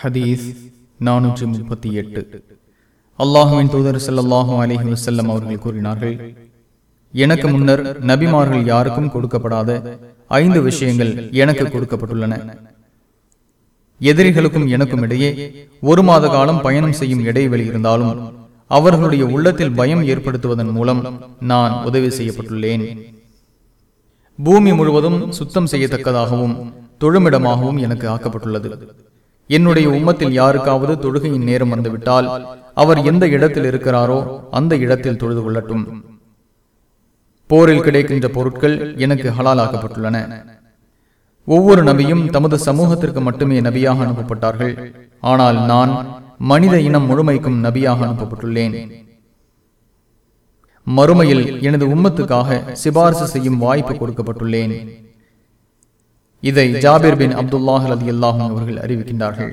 ஹதீஸ் நானூற்றி முப்பத்தி எட்டு. அல்லாஹுவின் தூதர் ஸல்லல்லாஹு அலஹி வசல்லம் அவர்கள் கூறினார்கள் எனக்கு முன்னர் நபிமார்கள் யாருக்கும் கொடுக்கப்படாத ஐந்து விஷயங்கள் எனக்கு கொடுக்கப்பட்டுள்ளன. எதிரிகளுக்கும் எனக்கும் இடையே ஒரு மாத காலம் பயணம் செய்யும் இடைவெளி இருந்தாலும் அவர்களுடைய உள்ளத்தில் பயம் ஏற்படுத்துவதன் மூலம் நான் உதவி செய்யப்பட்டுள்ளேன். பூமி முழுவதும் சுத்தம் செய்யத்தக்கதாகவும் தொழுமிடமாகவும் எனக்கு ஆக்கப்பட்டுள்ளது. என்னுடைய உம்மத்தில் யாருக்காவது தொழுகையின் நேரம் வந்துவிட்டால் அவர் எந்த இடத்தில் இருக்கிறாரோ அந்த இடத்தில் தொழுது கொள்ளட்டும். போரில் கிடைக்கின்ற பொருட்கள் எனக்கு ஹலாலாக்கப்பட்டுள்ளன. ஒவ்வொரு நபியும் தமது சமூகத்திற்கு மட்டுமே நபியாக அனுப்பப்பட்டார்கள். ஆனால் நான் மனித இனம் முழுமைக்கும் நபியாக அனுப்பப்பட்டுள்ளேன். மறுமையில் எனது உம்மத்துக்காக சிபாரிசு செய்யும் வாய்ப்பு கொடுக்கப்பட்டுள்ளேன். இதை ஜாபிர் பின் அப்துல்லாஹ் அலி அல்லாஹும் அவர்கள் அறிவிக்கின்றார்கள்.